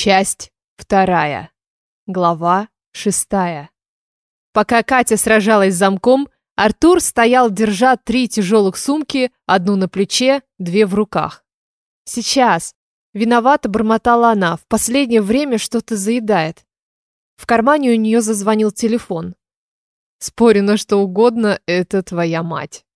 Часть вторая. Глава шестая. Пока Катя сражалась с замком, Артур стоял, держа три тяжелых сумки, одну на плече, две в руках. Сейчас. Виновато бормотала она. В последнее время что-то заедает. В кармане у нее зазвонил телефон. Спорю на что угодно, это твоя мать.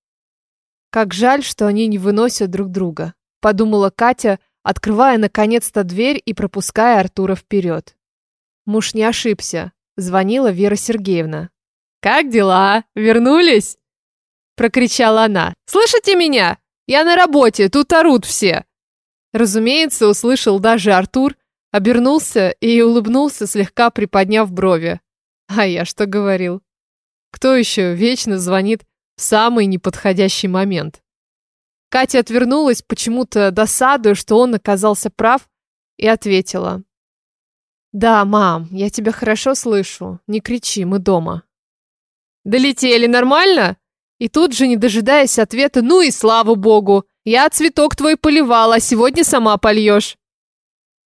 Как жаль, что они не выносят друг друга, подумала Катя, открывая наконец-то дверь и пропуская Артура вперед. Муж не ошибся. Звонила Вера Сергеевна. «Как дела? Вернулись?» Прокричала она. «Слышите меня? Я на работе, тут орут все!» Разумеется, услышал даже Артур, обернулся и улыбнулся, слегка приподняв брови. А я что говорил? Кто еще вечно звонит в самый неподходящий момент? Катя отвернулась, почему-то досадуя, что он оказался прав, и ответила. «Да, мам, я тебя хорошо слышу. Не кричи, мы дома». «Долетели нормально?» И тут же, не дожидаясь ответа, «Ну и слава богу! Я цветок твой поливала, а сегодня сама польешь».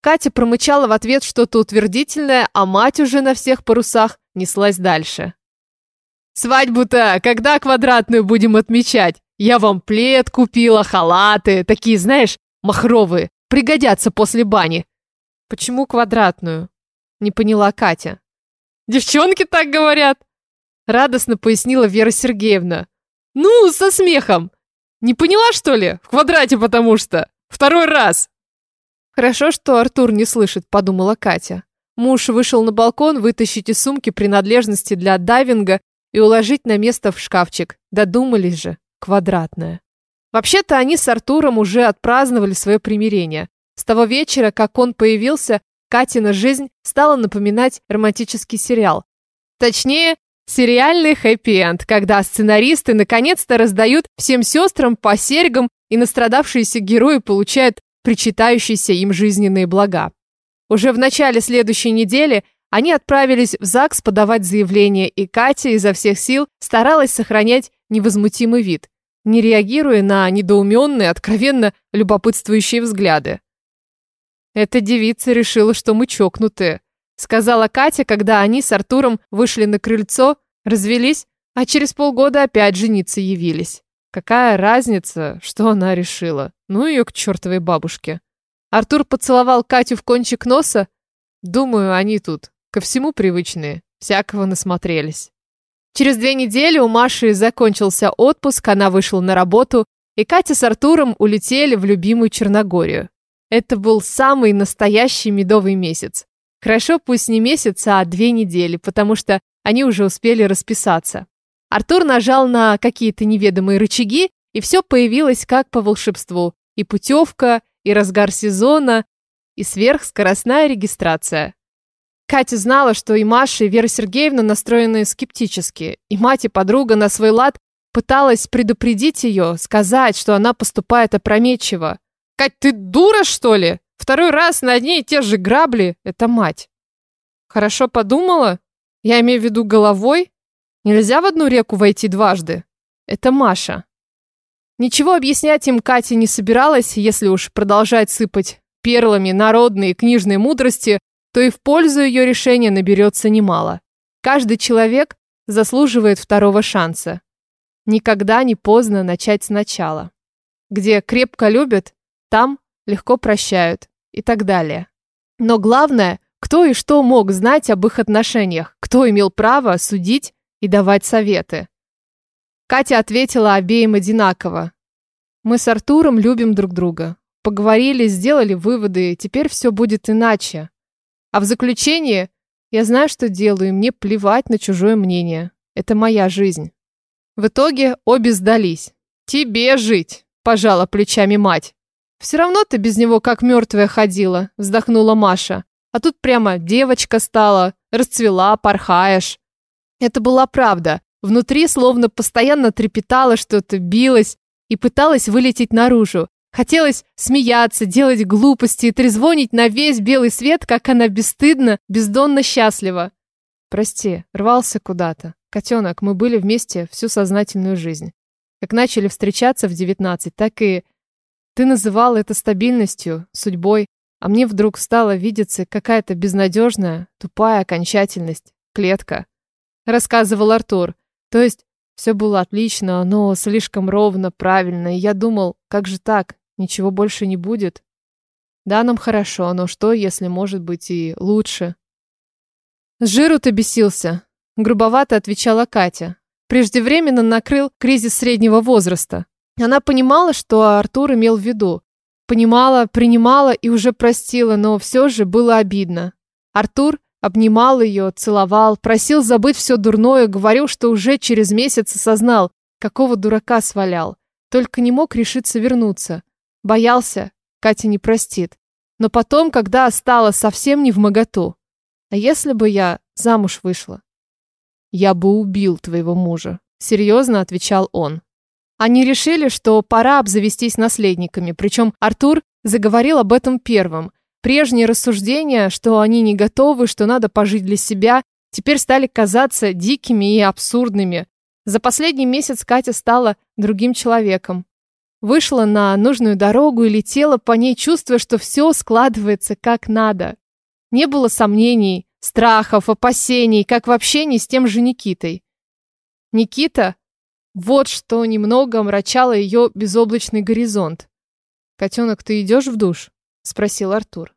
Катя промычала в ответ что-то утвердительное, а мать уже на всех парусах неслась дальше. «Свадьбу-то когда квадратную будем отмечать? Я вам плед купила, халаты, такие, знаешь, махровые, пригодятся после бани». «Почему квадратную?» Не поняла Катя. «Девчонки так говорят!» Радостно пояснила Вера Сергеевна. «Ну, со смехом! Не поняла, что ли? В квадрате потому что! Второй раз!» «Хорошо, что Артур не слышит», — подумала Катя. Муж вышел на балкон вытащить из сумки принадлежности для дайвинга и уложить на место в шкафчик. Додумались же, квадратное. Вообще-то они с Артуром уже отпраздновали свое примирение. С того вечера, как он появился, Катина жизнь стала напоминать романтический сериал. Точнее, сериальный хэппи-энд, когда сценаристы наконец-то раздают всем сестрам по серьгам и настрадавшиеся герои получают причитающиеся им жизненные блага. Уже в начале следующей недели они отправились в ЗАГС подавать заявление, и Катя изо всех сил старалась сохранять невозмутимый вид, не реагируя на недоуменные, откровенно любопытствующие взгляды. Эта девица решила, что мы чокнутые, сказала Катя, когда они с Артуром вышли на крыльцо, развелись, а через полгода опять жениться явились. Какая разница, что она решила? Ну ее к чертовой бабушке. Артур поцеловал Катю в кончик носа. Думаю, они тут ко всему привычные, всякого насмотрелись. Через две недели у Маши закончился отпуск, она вышла на работу, и Катя с Артуром улетели в любимую Черногорию. Это был самый настоящий медовый месяц. Хорошо, пусть не месяц, а две недели, потому что они уже успели расписаться. Артур нажал на какие-то неведомые рычаги, и все появилось как по волшебству. И путевка, и разгар сезона, и сверхскоростная регистрация. Катя знала, что и Маша, и Вера Сергеевна настроены скептически, и мать и подруга на свой лад пыталась предупредить ее, сказать, что она поступает опрометчиво. Кать, ты дура, что ли? Второй раз на одни и те же грабли. Это мать. Хорошо подумала? Я имею в виду головой? Нельзя в одну реку войти дважды. Это Маша. Ничего объяснять им Катя не собиралась, если уж продолжать сыпать перлами народной и книжной мудрости, то и в пользу ее решения наберется немало. Каждый человек заслуживает второго шанса. Никогда не поздно начать сначала. Где крепко любят, там легко прощают и так далее. Но главное, кто и что мог знать об их отношениях, кто имел право судить и давать советы. Катя ответила обеим одинаково. Мы с Артуром любим друг друга. Поговорили, сделали выводы, теперь все будет иначе. А в заключение, я знаю, что делаю, и мне плевать на чужое мнение. Это моя жизнь. В итоге обе сдались. Тебе жить, пожала плечами мать. «Все равно ты без него как мертвая ходила», — вздохнула Маша. «А тут прямо девочка стала, расцвела, порхаешь». Это была правда. Внутри словно постоянно трепетало что-то, билось и пыталось вылететь наружу. Хотелось смеяться, делать глупости и трезвонить на весь белый свет, как она бесстыдно, бездонно счастлива. Прости, рвался куда-то. Котенок, мы были вместе всю сознательную жизнь. Как начали встречаться в девятнадцать, так и ты называл это стабильностью, судьбой, а мне вдруг стала видеться какая-то безнадежная, тупая окончательность, клетка. Рассказывал Артур. То есть все было отлично, но слишком ровно, правильно, и я думал, как же так, ничего больше не будет? Да, нам хорошо, но что, если может быть и лучше? С жиру ты бесился, грубовато отвечала Катя. Преждевременно накрыл кризис среднего возраста. Она понимала, что Артур имел в виду. Понимала, принимала и уже простила, но все же было обидно. Артур обнимал ее, целовал, просил забыть все дурное, говорил, что уже через месяц осознал, какого дурака свалял. Только не мог решиться вернуться. Боялся, Катя не простит. Но потом, когда стало совсем не в моготу. А если бы я замуж вышла? Я бы убил твоего мужа, серьезно отвечал он. Они решили, что пора обзавестись наследниками, причем Артур заговорил об этом первым. Прежние рассуждения, что они не готовы, что надо пожить для себя, теперь стали казаться дикими и абсурдными. За последний месяц Катя стала другим человеком. Вышла на нужную дорогу и летела по ней, чувствуя, что все складывается как надо. Не было сомнений, страхов, опасений, как в общении с тем же Никитой. Никита – вот что немного омрачало ее безоблачный горизонт. «Котенок, ты идешь в душ?» – спросил Артур.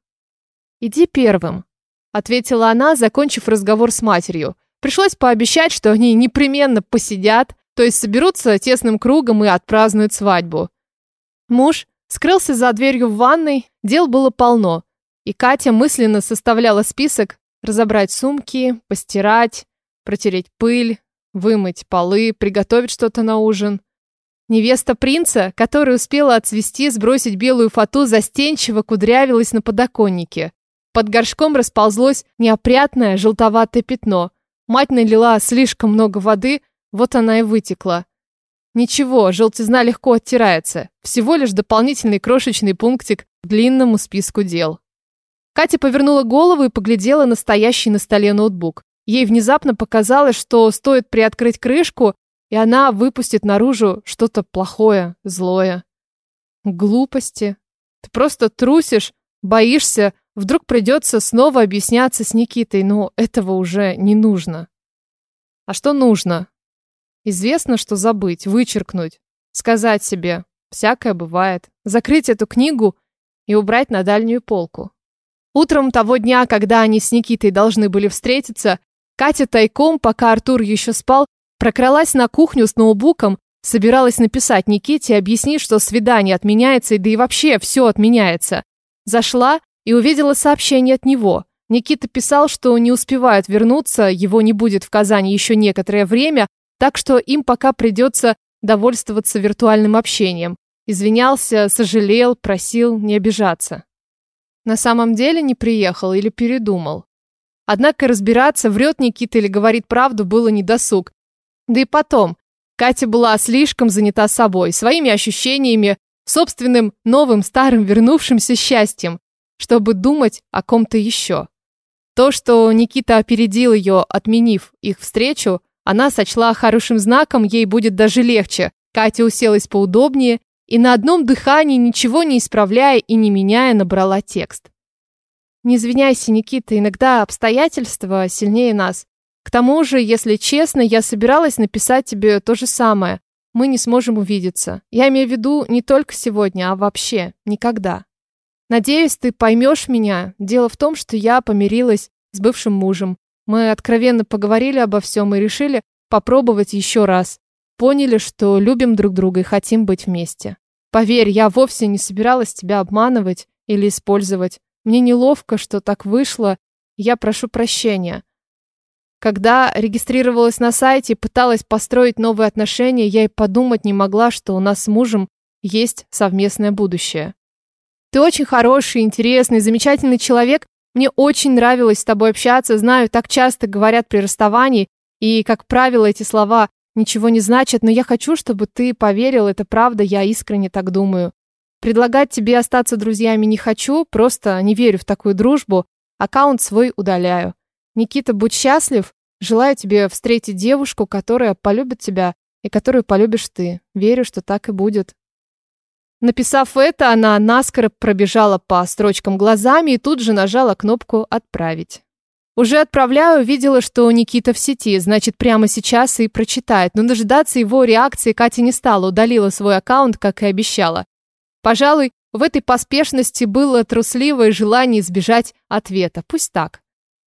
«Иди первым», – ответила она, закончив разговор с матерью. Пришлось пообещать, что они непременно посидят, то есть соберутся тесным кругом и отпразднуют свадьбу. Муж скрылся за дверью в ванной, дел было полно, и Катя мысленно составляла список разобрать сумки, постирать, протереть пыль, вымыть полы, приготовить что-то на ужин. Невеста принца, которая успела отцвести, сбросить белую фату, застенчиво кудрявилась на подоконнике. Под горшком расползлось неопрятное желтоватое пятно. Мать налила слишком много воды, вот она и вытекла. Ничего, желтизна легко оттирается. Всего лишь дополнительный крошечный пунктик к длинному списку дел. Катя повернула голову и поглядела на стоящий на столе ноутбук. Ей внезапно показалось, что стоит приоткрыть крышку, и она выпустит наружу что-то плохое, злое. Глупости. Ты просто трусишь, боишься, вдруг придется снова объясняться с Никитой, но этого уже не нужно. А что нужно? Известно, что забыть, вычеркнуть, сказать себе «всякое бывает», закрыть эту книгу и убрать на дальнюю полку. Утром того дня, когда они с Никитой должны были встретиться, Катя тайком, пока Артур еще спал, прокралась на кухню с ноутбуком, собиралась написать Никите и объяснить, что свидание отменяется, и да и вообще все отменяется. Зашла и увидела сообщение от него. Никита писал, что не успевает вернуться, его не будет в Казани еще некоторое время, так что им пока придется довольствоваться виртуальным общением. Извинялся, сожалел, просил не обижаться. На самом деле не приехал или передумал. Однако разбираться, врет Никита или говорит правду, было недосуг. Да и потом, Катя была слишком занята собой, своими ощущениями, собственным новым, старым, вернувшимся счастьем, чтобы думать о ком-то еще. То, что Никита опередил ее, отменив их встречу, она сочла хорошим знаком, ей будет даже легче. Катя уселась поудобнее и на одном дыхании, ничего не исправляя и не меняя, набрала текст. Не извиняйся, Никита, иногда обстоятельства сильнее нас. К тому же, если честно, я собиралась написать тебе то же самое. Мы не сможем увидеться. Я имею в виду не только сегодня, а вообще, никогда. Надеюсь, ты поймешь меня. Дело в том, что я помирилась с бывшим мужем. Мы откровенно поговорили обо всем и решили попробовать еще раз. Поняли, что любим друг друга и хотим быть вместе. Поверь, я вовсе не собиралась тебя обманывать или использовать. Мне неловко, что так вышло. Я прошу прощения. Когда регистрировалась на сайте и пыталась построить новые отношения, я и подумать не могла, что у нас с мужем есть совместное будущее. Ты очень хороший, интересный, замечательный человек, мне очень нравилось с тобой общаться, знаю, так часто говорят при расставании, и, как правило, эти слова ничего не значат, но я хочу, чтобы ты поверил, это правда, я искренне так думаю. Предлагать тебе остаться друзьями не хочу, просто не верю в такую дружбу, аккаунт свой удаляю. Никита, будь счастлив, желаю тебе встретить девушку, которая полюбит тебя и которую полюбишь ты. Верю, что так и будет. Написав это, она наскоро пробежала по строчкам глазами и тут же нажала кнопку «Отправить». Уже отправляю, видела, что Никита в сети, значит, прямо сейчас и прочитает. Но дожидаться его реакции Катя не стала, удалила свой аккаунт, как и обещала. Пожалуй, в этой поспешности было трусливое желание избежать ответа. Пусть так.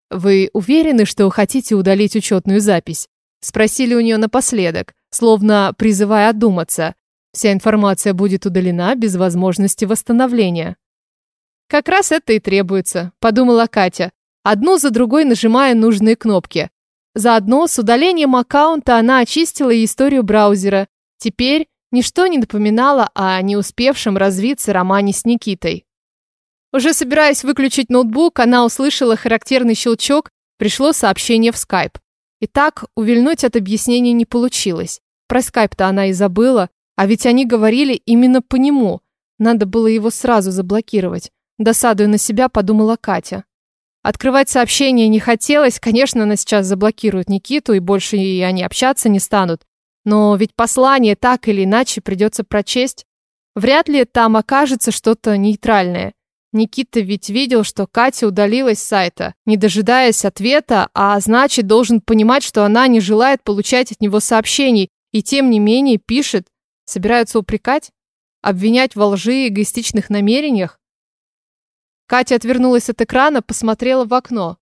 «Вы уверены, что хотите удалить учетную запись?» Спросили у нее напоследок, словно призывая одуматься. Вся информация будет удалена без возможности восстановления. «Как раз это и требуется», – подумала Катя, одну за другой нажимая нужные кнопки. Заодно с удалением аккаунта она очистила историю браузера. Теперь ничто не напоминало о не успевшем развиться романе с Никитой. Уже собираясь выключить ноутбук, она услышала характерный щелчок, пришло сообщение в Skype. И так увильнуть от объяснений не получилось. Про Skype-то она и забыла, а ведь они говорили именно по нему. Надо было его сразу заблокировать. Досадуя на себя, подумала Катя. Открывать сообщение не хотелось, конечно, она сейчас заблокирует Никиту, и больше и они общаться не станут. Но ведь послание так или иначе придется прочесть. Вряд ли там окажется что-то нейтральное. Никита ведь видел, что Катя удалилась с сайта, не дожидаясь ответа, а значит, должен понимать, что она не желает получать от него сообщений, и тем не менее пишет. Собираются упрекать? Обвинять во лжи и эгоистичных намерениях? Катя отвернулась от экрана, посмотрела в окно.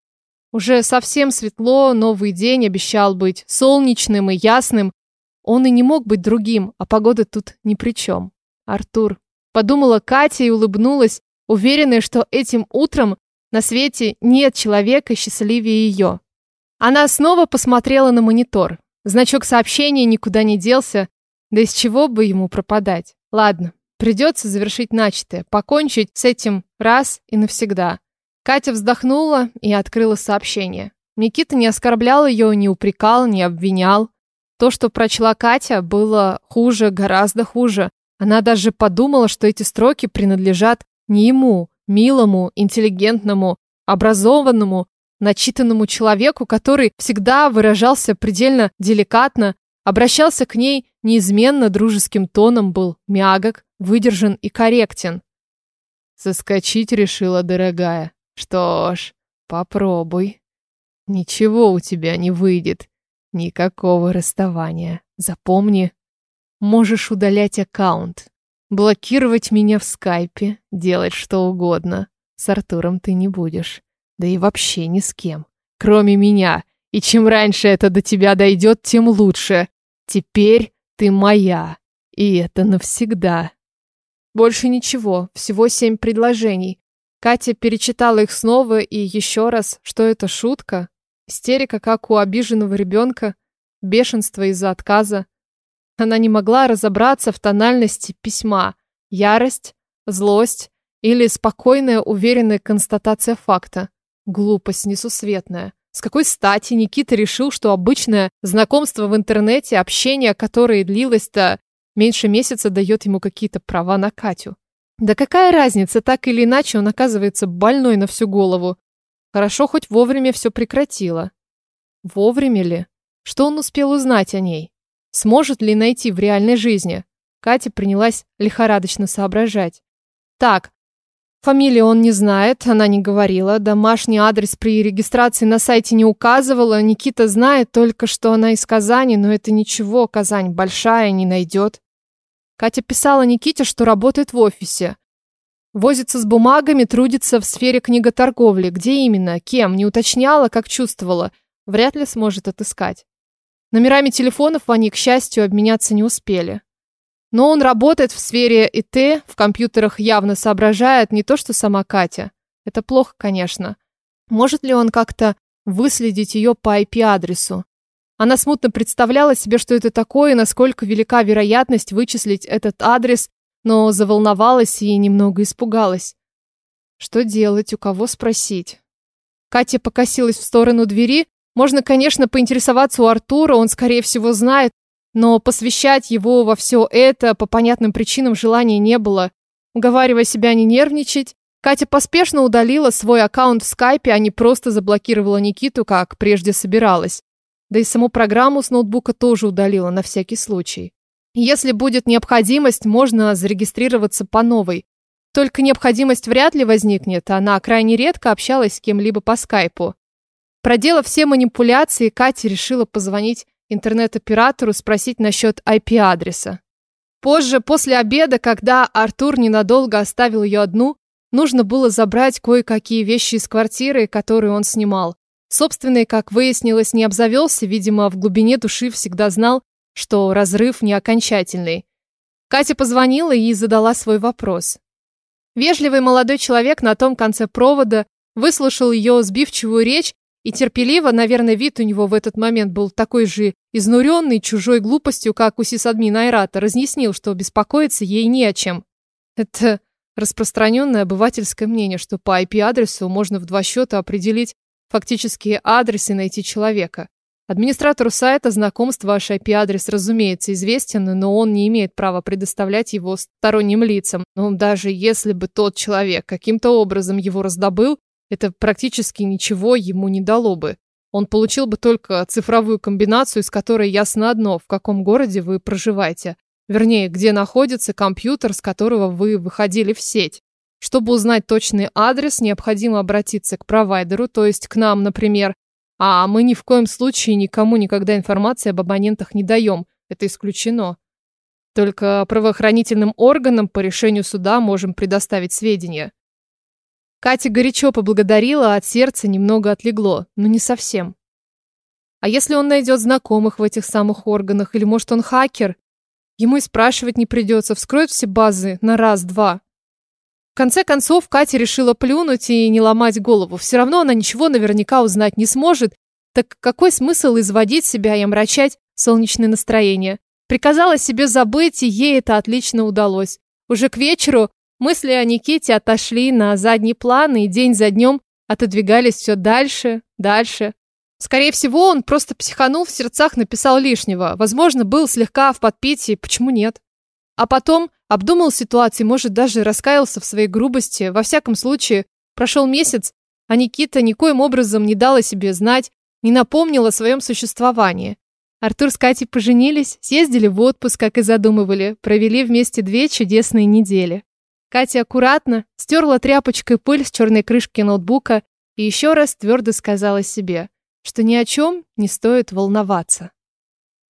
Уже совсем светло, новый день обещал быть солнечным и ясным. Он и не мог быть другим, а погода тут ни при чем. Артур. Подумала Катя и улыбнулась, уверенная, что этим утром на свете нет человека счастливее ее. Она снова посмотрела на монитор. Значок сообщения никуда не делся, да из чего бы ему пропадать. Ладно, придется завершить начатое, покончить с этим раз и навсегда. Катя вздохнула и открыла сообщение. Никита не оскорблял ее, не упрекал, не обвинял. То, что прочла Катя, было хуже, гораздо хуже. Она даже подумала, что эти строки принадлежат не ему, милому, интеллигентному, образованному, начитанному человеку, который всегда выражался предельно деликатно, обращался к ней неизменно дружеским тоном, был мягок, выдержан и корректен. Соскочить решила, дорогая. Что ж, попробуй. Ничего у тебя не выйдет. Никакого расставания. Запомни, можешь удалять аккаунт, Блокировать меня в скайпе, делать что угодно. С Артуром ты не будешь. Да и вообще ни с кем. Кроме меня. И чем раньше это до тебя дойдет, тем лучше. Теперь ты моя. И это навсегда. Больше ничего. Всего семь предложений. Катя перечитала их снова и еще раз, что это шутка. Истерика, как у обиженного ребенка. Бешенство из-за отказа. Она не могла разобраться в тональности письма. Ярость, злость или спокойная, уверенная констатация факта. Глупость несусветная. С какой стати Никита решил, что обычное знакомство в интернете, общение, которое длилось-то меньше месяца, дает ему какие-то права на Катю? Да какая разница, так или иначе он оказывается больной на всю голову. Хорошо, хоть вовремя все прекратило. Вовремя ли? Что он успел узнать о ней? Сможет ли найти в реальной жизни? Катя принялась лихорадочно соображать. Так, фамилию он не знает, она не говорила, домашний адрес при регистрации на сайте не указывала, Никита знает только, что она из Казани, но это ничего, Казань большая, не найдет. Катя писала Никите, что работает в офисе. Возится с бумагами, трудится в сфере книготорговли. Где именно, кем, не уточняла, как чувствовала. Вряд ли сможет отыскать. Номерами телефонов они, к счастью, обменяться не успели. Но он работает в сфере ИТ, в компьютерах явно соображает не то, что сама Катя. Это плохо, конечно. Может ли он как-то выследить ее по IP-адресу? Она смутно представляла себе, что это такое, и насколько велика вероятность вычислить этот адрес, но заволновалась и немного испугалась. Что делать, у кого спросить? Катя покосилась в сторону двери, можно, конечно, поинтересоваться у Артура, он, скорее всего, знает, но посвящать его во все это по понятным причинам желания не было. Уговаривая себя не нервничать, Катя поспешно удалила свой аккаунт в скайпе, а не просто заблокировала Никиту, как прежде собиралась. Да и саму программу с ноутбука тоже удалила на всякий случай. Если будет необходимость, можно зарегистрироваться по новой. Только необходимость вряд ли возникнет, она крайне редко общалась с кем-либо по скайпу. Проделав все манипуляции, Катя решила позвонить интернет-оператору, спросить насчет IP-адреса. Позже, после обеда, когда Артур ненадолго оставил ее одну, нужно было забрать кое-какие вещи из квартиры, которую он снимал. Собственный, как выяснилось, не обзавелся, видимо, в глубине души всегда знал, что разрыв не окончательный. Катя позвонила и задала свой вопрос. Вежливый молодой человек на том конце провода выслушал ее сбивчивую речь и терпеливо, наверное, вид у него в этот момент был такой же изнуренный чужой глупостью, как у сисадмина Айрата, разъяснил, что беспокоиться ей не о чем. Это распространенное обывательское мнение, что по IP-адресу можно в два счета определить фактические адресы и найти человека. Администратору сайта знакомств ваш IP-адрес, разумеется, известен, но он не имеет права предоставлять его сторонним лицам. Но даже если бы тот человек каким-то образом его раздобыл, это практически ничего ему не дало бы. Он получил бы только цифровую комбинацию, из которой ясно одно, в каком городе вы проживаете. Вернее, где находится компьютер, с которого вы выходили в сеть. Чтобы узнать точный адрес, необходимо обратиться к провайдеру, то есть к нам, например, а мы ни в коем случае никому никогда информации об абонентах не даем. Это исключено. Только правоохранительным органам по решению суда можем предоставить сведения. Катя горячо поблагодарила, от сердца немного отлегло, но не совсем. А если он найдет знакомых в этих самых органах, или может он хакер? Ему и спрашивать не придется, вскроет все базы на раз-два. В конце концов, Катя решила плюнуть и не ломать голову. Все равно она ничего наверняка узнать не сможет. Так какой смысл изводить себя и омрачать солнечное настроение? Приказала себе забыть, и ей это отлично удалось. Уже к вечеру мысли о Никите отошли на задний план, и день за днем отодвигались все дальше, дальше. Скорее всего, он просто психанул в сердцах, написал лишнего. Возможно, был слегка в подпитии, почему нет? А потом обдумал ситуацию, может, даже раскаялся в своей грубости. Во всяком случае, прошел месяц, а Никита никоим образом не дал о себе знать, не напомнил о своем существовании. Артур с Катей поженились, съездили в отпуск, как и задумывали, провели вместе две чудесные недели. Катя аккуратно стерла тряпочкой пыль с черной крышки ноутбука и еще раз твердо сказала себе, что ни о чем не стоит волноваться.